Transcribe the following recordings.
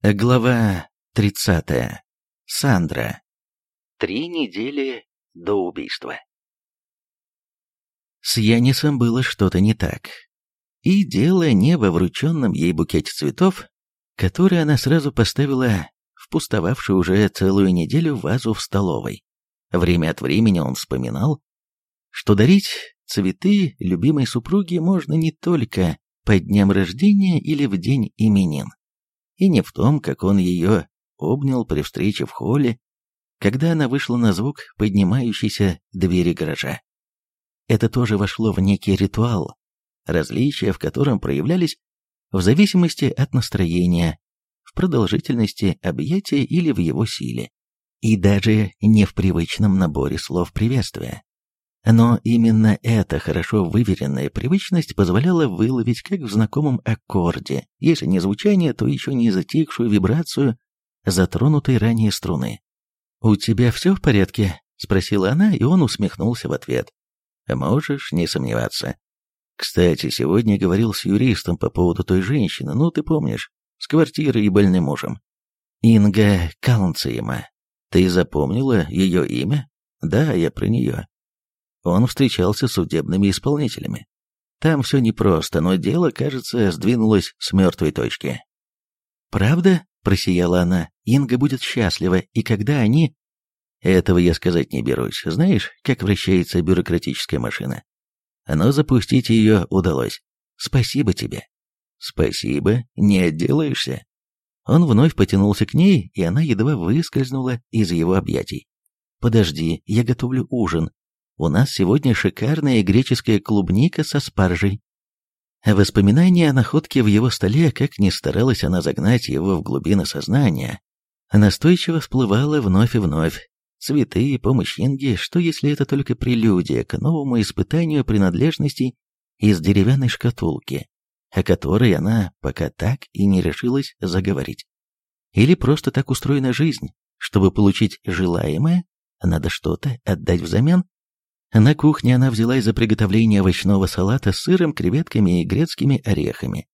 Глава 30. Сандра. Три недели до убийства. С Янисом было что-то не так. И дело не во врученном ей букете цветов, который она сразу поставила в пустовавшую уже целую неделю вазу в столовой. Время от времени он вспоминал, что дарить цветы любимой супруге можно не только по дням рождения или в день именин. И не в том, как он ее обнял при встрече в холле, когда она вышла на звук поднимающейся двери гаража. Это тоже вошло в некий ритуал, различия в котором проявлялись в зависимости от настроения, в продолжительности объятия или в его силе, и даже не в привычном наборе слов приветствия. Но именно эта хорошо выверенная привычность позволяла выловить, как в знакомом аккорде, если не звучание, то еще не затихшую вибрацию затронутой ранее струны. «У тебя все в порядке?» — спросила она, и он усмехнулся в ответ. «Можешь не сомневаться. Кстати, сегодня говорил с юристом по поводу той женщины, ну ты помнишь, с квартирой и больным мужем. Инга Калнциема. Ты запомнила ее имя? Да, я про нее он встречался с судебными исполнителями. Там все непросто, но дело, кажется, сдвинулось с мертвой точки. «Правда?» – просияла она. «Инга будет счастлива, и когда они...» «Этого я сказать не берусь. Знаешь, как вращается бюрократическая машина?» Но запустить ее удалось. «Спасибо тебе». «Спасибо, не отделаешься». Он вновь потянулся к ней, и она едва выскользнула из его объятий. «Подожди, я готовлю ужин. У нас сегодня шикарная греческая клубника со спаржей. Воспоминание о находке в его столе, как ни старалась она загнать его в глубины сознания, настойчиво всплывало вновь и вновь. Цветы, помощь Инги, что если это только прелюдия к новому испытанию принадлежностей из деревянной шкатулки, о которой она пока так и не решилась заговорить. Или просто так устроена жизнь, чтобы получить желаемое, надо что-то отдать взамен, на кухне она взялась за приготовление овощного салата с сыром, креветками и грецкими орехами.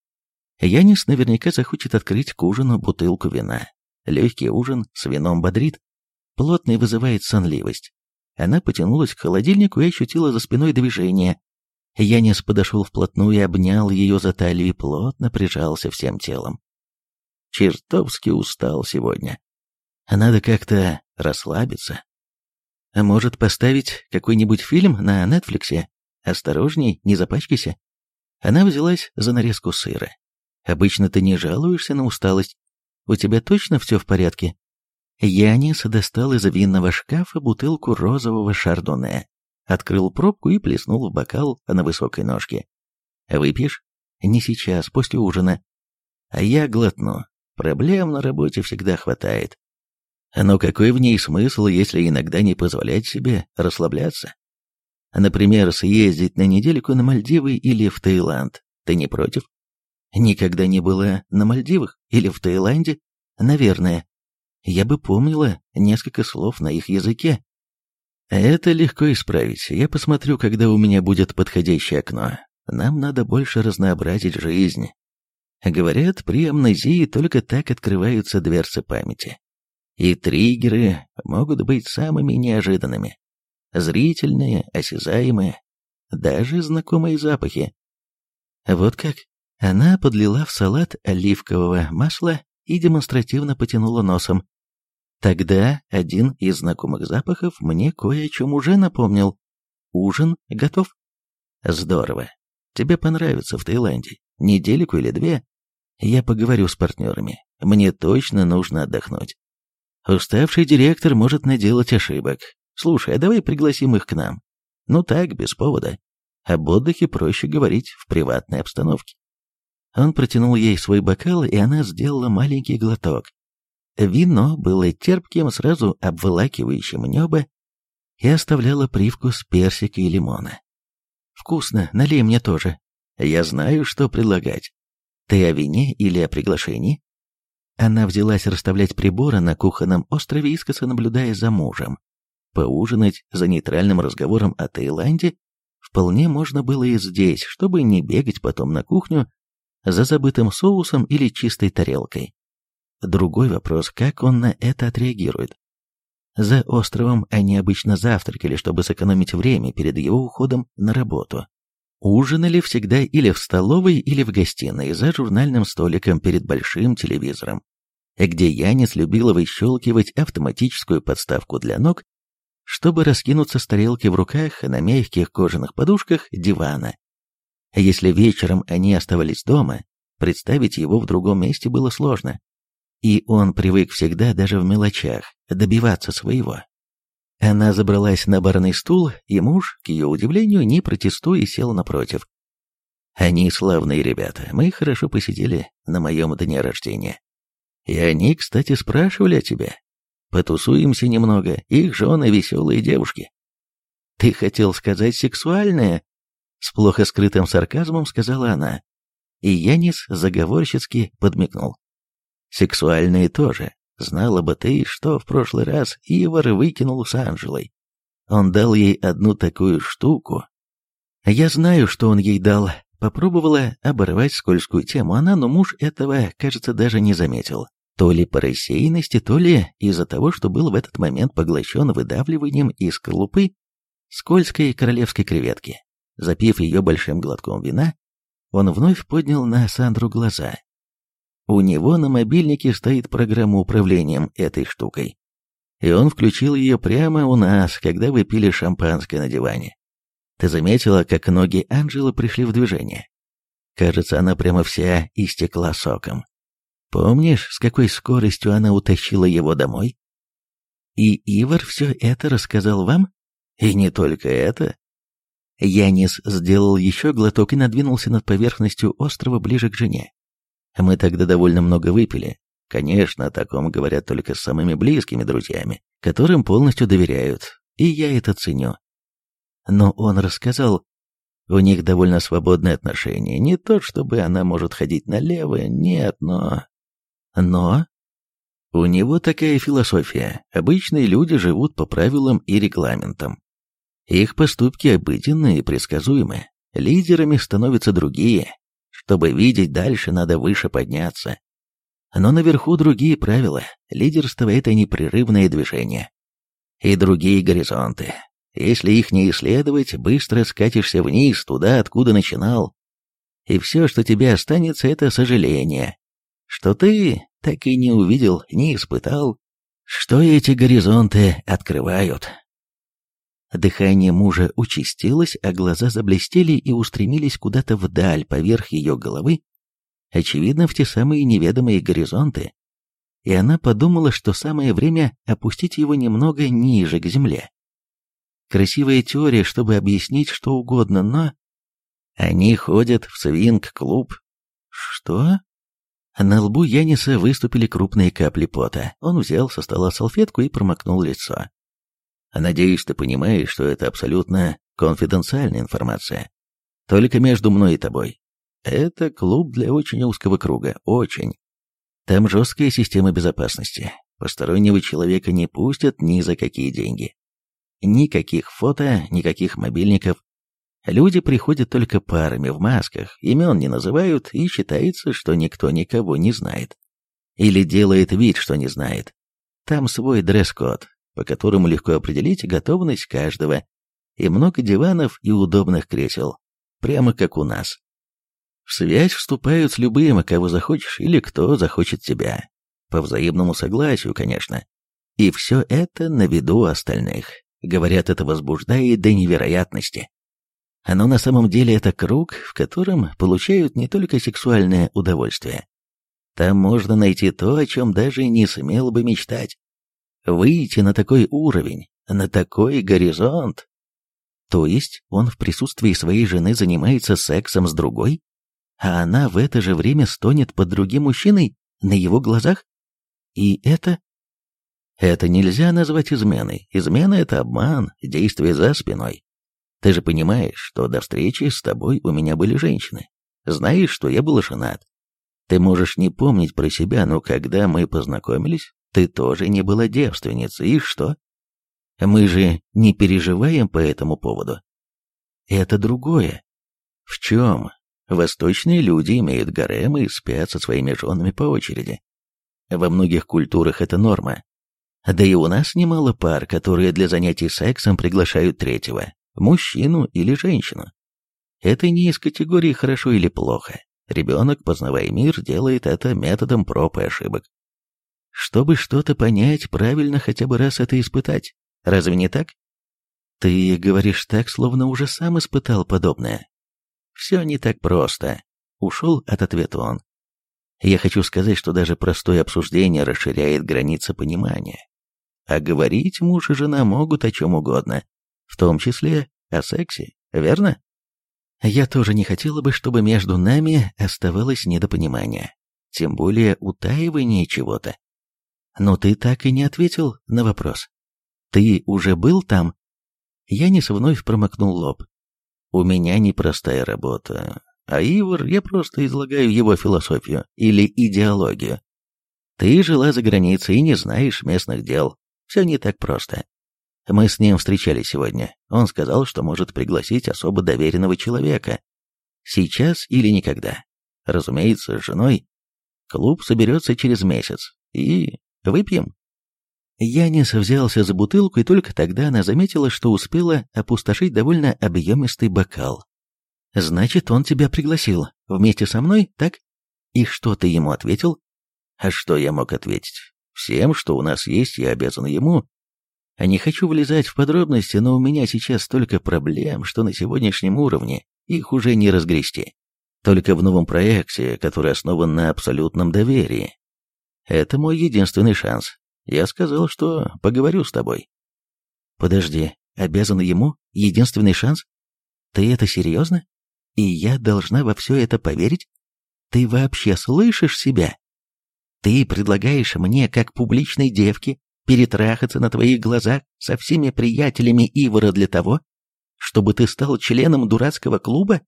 Янис наверняка захочет открыть к ужину бутылку вина. Легкий ужин с вином бодрит, плотный вызывает сонливость. Она потянулась к холодильнику и ощутила за спиной движение. Янис подошел вплотную и обнял ее за талию и плотно прижался всем телом. Чертовски устал сегодня. Надо как-то расслабиться, а может, поставить какой-нибудь фильм на Нетфликсе? Осторожней, не запачкайся. Она взялась за нарезку сыра. Обычно ты не жалуешься на усталость. У тебя точно все в порядке? Янис достал из винного шкафа бутылку розового шардоне, открыл пробку и плеснул в бокал на высокой ножке. «Выпьешь?» «Не сейчас, после ужина». «А я глотну. Проблем на работе всегда хватает. Но какой в ней смысл, если иногда не позволять себе расслабляться? Например, съездить на недельку на Мальдивы или в Таиланд. Ты не против? Никогда не была на Мальдивах или в Таиланде? Наверное. Я бы помнила несколько слов на их языке. Это легко исправить. Я посмотрю, когда у меня будет подходящее окно. Нам надо больше разнообразить жизнь. Говорят, при амнезии только так открываются дверцы памяти и триггеры могут быть самыми неожиданными. Зрительные, осязаемые, даже знакомые запахи. Вот как. Она подлила в салат оливкового масла и демонстративно потянула носом. Тогда один из знакомых запахов мне кое о чем уже напомнил. Ужин готов? Здорово. Тебе понравится в Таиланде. Недельку или две. Я поговорю с партнерами. Мне точно нужно отдохнуть. Уставший директор может наделать ошибок. Слушай, а давай пригласим их к нам. Ну так, без повода. Об отдыхе проще говорить в приватной обстановке. Он протянул ей свой бокал, и она сделала маленький глоток. Вино было терпким, сразу обволакивающим небо, и оставляло привкус персика и лимона. «Вкусно, налей мне тоже. Я знаю, что предлагать. Ты о вине или о приглашении?» Она взялась расставлять приборы на кухонном острове, искоса наблюдая за мужем. Поужинать за нейтральным разговором о Таиланде вполне можно было и здесь, чтобы не бегать потом на кухню за забытым соусом или чистой тарелкой. Другой вопрос, как он на это отреагирует. За островом они обычно завтракали, чтобы сэкономить время перед его уходом на работу. Ужинали всегда или в столовой, или в гостиной, за журнальным столиком перед большим телевизором, где Янис любила выщелкивать автоматическую подставку для ног, чтобы раскинуться с тарелки в руках на мягких кожаных подушках дивана. Если вечером они оставались дома, представить его в другом месте было сложно, и он привык всегда даже в мелочах добиваться своего. Она забралась на барный стул, и муж, к ее удивлению, не протестуя, сел напротив. «Они славные ребята, мы хорошо посидели на моем дне рождения. И они, кстати, спрашивали о тебе. Потусуемся немного, их жены веселые девушки». «Ты хотел сказать сексуальные? С плохо скрытым сарказмом сказала она. И Янис заговорщицки подмигнул. «Сексуальные тоже, Знала бы ты, что в прошлый раз Ивар выкинул с Анжелой. Он дал ей одну такую штуку. Я знаю, что он ей дал. Попробовала оборвать скользкую тему она, но муж этого, кажется, даже не заметил. То ли по рассеянности, то ли из-за того, что был в этот момент поглощен выдавливанием из скорлупы скользкой королевской креветки. Запив ее большим глотком вина, он вновь поднял на Сандру глаза. У него на мобильнике стоит программа управления этой штукой. И он включил ее прямо у нас, когда вы пили шампанское на диване. Ты заметила, как ноги Анджелы пришли в движение? Кажется, она прямо вся истекла соком. Помнишь, с какой скоростью она утащила его домой? И Ивар все это рассказал вам? И не только это. Янис сделал еще глоток и надвинулся над поверхностью острова ближе к жене. Мы тогда довольно много выпили. Конечно, о таком говорят только с самыми близкими друзьями, которым полностью доверяют, и я это ценю. Но он рассказал, у них довольно свободные отношения, не то чтобы она может ходить налево, нет, но... Но... У него такая философия, обычные люди живут по правилам и регламентам. Их поступки обыденные и предсказуемы, лидерами становятся другие, чтобы видеть дальше, надо выше подняться. Но наверху другие правила. Лидерство — это непрерывное движение. И другие горизонты. Если их не исследовать, быстро скатишься вниз, туда, откуда начинал. И все, что тебе останется, это сожаление, что ты так и не увидел, не испытал, что эти горизонты открывают. Дыхание мужа участилось, а глаза заблестели и устремились куда-то вдаль, поверх ее головы, очевидно, в те самые неведомые горизонты. И она подумала, что самое время опустить его немного ниже, к земле. Красивая теория, чтобы объяснить что угодно, но... Они ходят в свинг-клуб. Что? На лбу Яниса выступили крупные капли пота. Он взял со стола салфетку и промокнул лицо. А надеюсь, ты понимаешь, что это абсолютно конфиденциальная информация. Только между мной и тобой. Это клуб для очень узкого круга, очень. Там жесткая система безопасности. Постороннего человека не пустят ни за какие деньги. Никаких фото, никаких мобильников. Люди приходят только парами в масках, имен не называют, и считается, что никто никого не знает. Или делает вид, что не знает. Там свой дресс-код, по которым легко определить готовность каждого, и много диванов и удобных кресел, прямо как у нас. В связь вступают с любым, кого захочешь или кто захочет тебя. По взаимному согласию, конечно. И все это на виду остальных. Говорят, это возбуждает до невероятности. Оно на самом деле это круг, в котором получают не только сексуальное удовольствие. Там можно найти то, о чем даже не смел бы мечтать выйти на такой уровень, на такой горизонт. То есть он в присутствии своей жены занимается сексом с другой, а она в это же время стонет под другим мужчиной на его глазах? И это... Это нельзя назвать изменой. Измена — это обман, действие за спиной. Ты же понимаешь, что до встречи с тобой у меня были женщины. Знаешь, что я был женат. Ты можешь не помнить про себя, но когда мы познакомились, ты тоже не была девственницей, и что? Мы же не переживаем по этому поводу. Это другое. В чем? Восточные люди имеют гаремы и спят со своими женами по очереди. Во многих культурах это норма. Да и у нас немало пар, которые для занятий сексом приглашают третьего, мужчину или женщину. Это не из категории «хорошо» или «плохо». Ребенок, познавая мир, делает это методом проб и ошибок. Чтобы что-то понять, правильно хотя бы раз это испытать. Разве не так? Ты говоришь так, словно уже сам испытал подобное. Все не так просто. Ушел от ответа он. Я хочу сказать, что даже простое обсуждение расширяет границы понимания. А говорить муж и жена могут о чем угодно, в том числе о сексе, верно? Я тоже не хотела бы, чтобы между нами оставалось недопонимание, тем более утаивание чего-то. Но ты так и не ответил на вопрос. Ты уже был там? Я Янис вновь промокнул лоб. У меня непростая работа. А Ивар, я просто излагаю его философию или идеологию. Ты жила за границей и не знаешь местных дел. Все не так просто. Мы с ним встречались сегодня. Он сказал, что может пригласить особо доверенного человека. Сейчас или никогда. Разумеется, с женой. Клуб соберется через месяц. И Выпьем?» Янис взялся за бутылку, и только тогда она заметила, что успела опустошить довольно объемистый бокал. «Значит, он тебя пригласил. Вместе со мной, так?» «И что ты ему ответил?» «А что я мог ответить? Всем, что у нас есть, я обязан ему. А не хочу влезать в подробности, но у меня сейчас столько проблем, что на сегодняшнем уровне их уже не разгрести. Только в новом проекте, который основан на абсолютном доверии, это мой единственный шанс. Я сказал, что поговорю с тобой. Подожди, обязан ему единственный шанс? Ты это серьезно? И я должна во все это поверить? Ты вообще слышишь себя? Ты предлагаешь мне, как публичной девке, перетрахаться на твоих глазах со всеми приятелями Ивара для того, чтобы ты стал членом дурацкого клуба?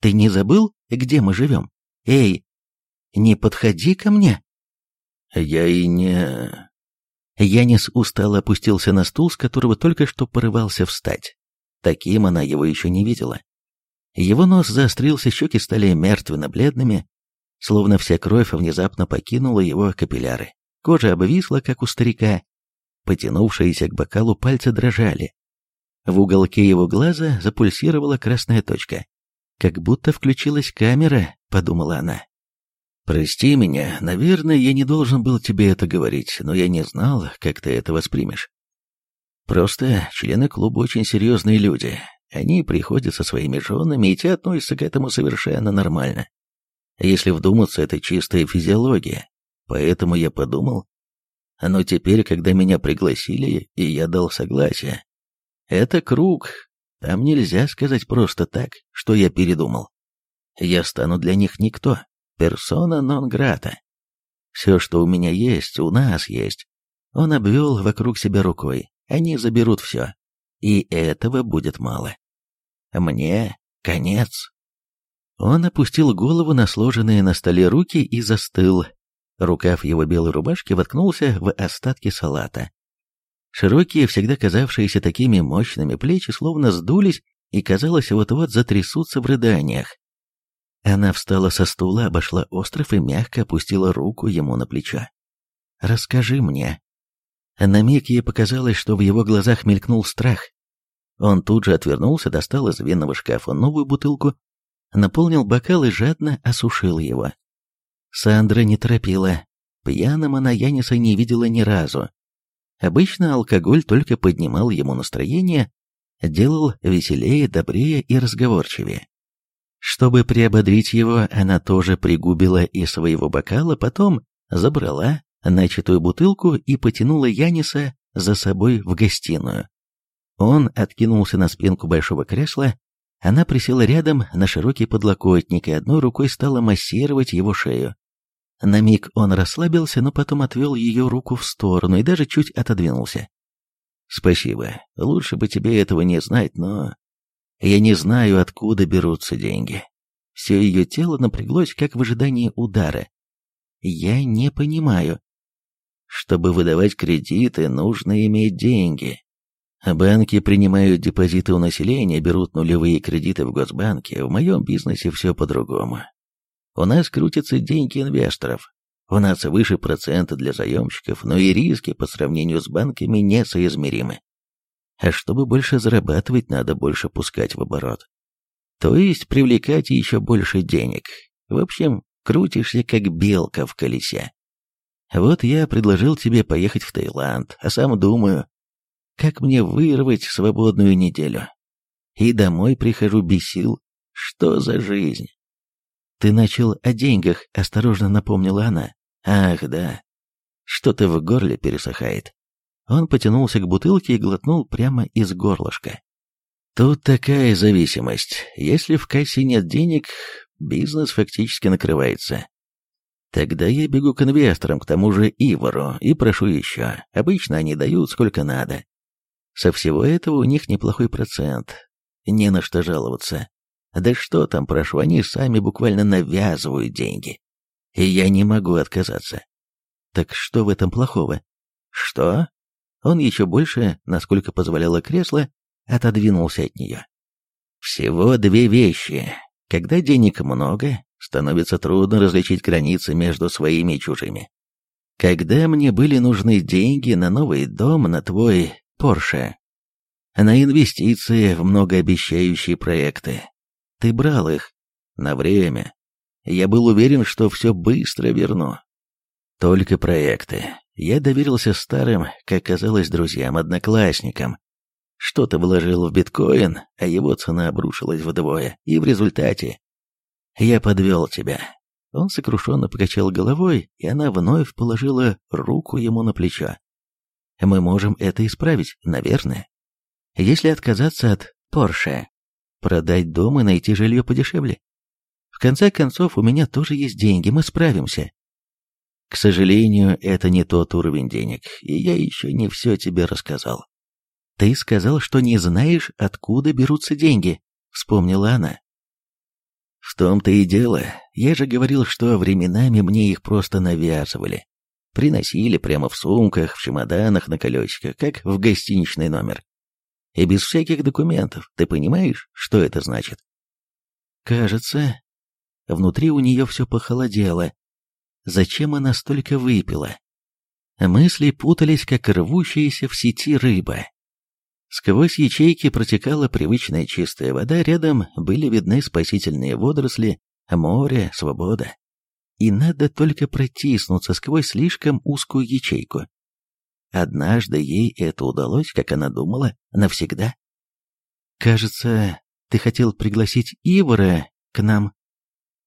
Ты не забыл, где мы живем? Эй, не подходи ко мне!» «Я и не...» Янис устало опустился на стул, с которого только что порывался встать. Таким она его еще не видела. Его нос заострился, щеки стали мертвенно-бледными, словно вся кровь внезапно покинула его капилляры. Кожа обвисла, как у старика. Потянувшиеся к бокалу пальцы дрожали. В уголке его глаза запульсировала красная точка. «Как будто включилась камера», — подумала она. «Прости меня, наверное, я не должен был тебе это говорить, но я не знал, как ты это воспримешь. Просто члены клуба очень серьезные люди. Они приходят со своими женами, и те относятся к этому совершенно нормально. Если вдуматься, это чистая физиология. Поэтому я подумал, но теперь, когда меня пригласили, и я дал согласие, это круг, там нельзя сказать просто так, что я передумал. Я стану для них никто персона нон-грата. Все, что у меня есть, у нас есть. Он обвел вокруг себя рукой. Они заберут все. И этого будет мало. Мне конец. Он опустил голову на сложенные на столе руки и застыл. Рукав его белой рубашки воткнулся в остатки салата. Широкие, всегда казавшиеся такими мощными плечи, словно сдулись и, казалось, вот-вот затрясутся в рыданиях. Она встала со стула, обошла остров и мягко опустила руку ему на плечо. «Расскажи мне». На миг ей показалось, что в его глазах мелькнул страх. Он тут же отвернулся, достал из винного шкафа новую бутылку, наполнил бокал и жадно осушил его. Сандра не торопила. Пьяным она Яниса не видела ни разу. Обычно алкоголь только поднимал ему настроение, делал веселее, добрее и разговорчивее. Чтобы приободрить его, она тоже пригубила из своего бокала, потом забрала начатую бутылку и потянула Яниса за собой в гостиную. Он откинулся на спинку большого кресла, она присела рядом на широкий подлокотник и одной рукой стала массировать его шею. На миг он расслабился, но потом отвел ее руку в сторону и даже чуть отодвинулся. «Спасибо. Лучше бы тебе этого не знать, но я не знаю, откуда берутся деньги. Все ее тело напряглось, как в ожидании удара. Я не понимаю. Чтобы выдавать кредиты, нужно иметь деньги. Банки принимают депозиты у населения, берут нулевые кредиты в Госбанке. В моем бизнесе все по-другому. У нас крутятся деньги инвесторов. У нас выше проценты для заемщиков, но и риски по сравнению с банками несоизмеримы. А чтобы больше зарабатывать, надо больше пускать в оборот. То есть привлекать еще больше денег. В общем, крутишься как белка в колесе. Вот я предложил тебе поехать в Таиланд, а сам думаю, как мне вырвать свободную неделю. И домой прихожу без сил. Что за жизнь? Ты начал о деньгах, осторожно напомнила она. Ах, да. Что-то в горле пересыхает. Он потянулся к бутылке и глотнул прямо из горлышка. Тут такая зависимость. Если в кассе нет денег, бизнес фактически накрывается. Тогда я бегу к инвесторам, к тому же Ивору, и прошу еще. Обычно они дают сколько надо. Со всего этого у них неплохой процент. Не на что жаловаться. Да что там, прошу, они сами буквально навязывают деньги. И я не могу отказаться. Так что в этом плохого? Что? он еще больше, насколько позволяло кресло, отодвинулся от нее. Всего две вещи. Когда денег много, становится трудно различить границы между своими и чужими. Когда мне были нужны деньги на новый дом, на твой Порше, на инвестиции в многообещающие проекты, ты брал их на время. Я был уверен, что все быстро верну. Только проекты. Я доверился старым, как казалось, друзьям-одноклассникам. Что-то вложил в биткоин, а его цена обрушилась вдвое, и в результате... «Я подвел тебя». Он сокрушенно покачал головой, и она вновь положила руку ему на плечо. «Мы можем это исправить, наверное. Если отказаться от Порше, продать дом и найти жилье подешевле. В конце концов, у меня тоже есть деньги, мы справимся. К сожалению, это не тот уровень денег, и я еще не все тебе рассказал. Ты сказал, что не знаешь, откуда берутся деньги, вспомнила она. В том-то и дело. Я же говорил, что временами мне их просто навязывали. Приносили прямо в сумках, в чемоданах на колесиках, как в гостиничный номер. И без всяких документов. Ты понимаешь, что это значит? Кажется, внутри у нее все похолодело зачем она столько выпила. Мысли путались, как рвущаяся в сети рыба. Сквозь ячейки протекала привычная чистая вода, рядом были видны спасительные водоросли, море, свобода. И надо только протиснуться сквозь слишком узкую ячейку. Однажды ей это удалось, как она думала, навсегда. «Кажется, ты хотел пригласить Ивара к нам»,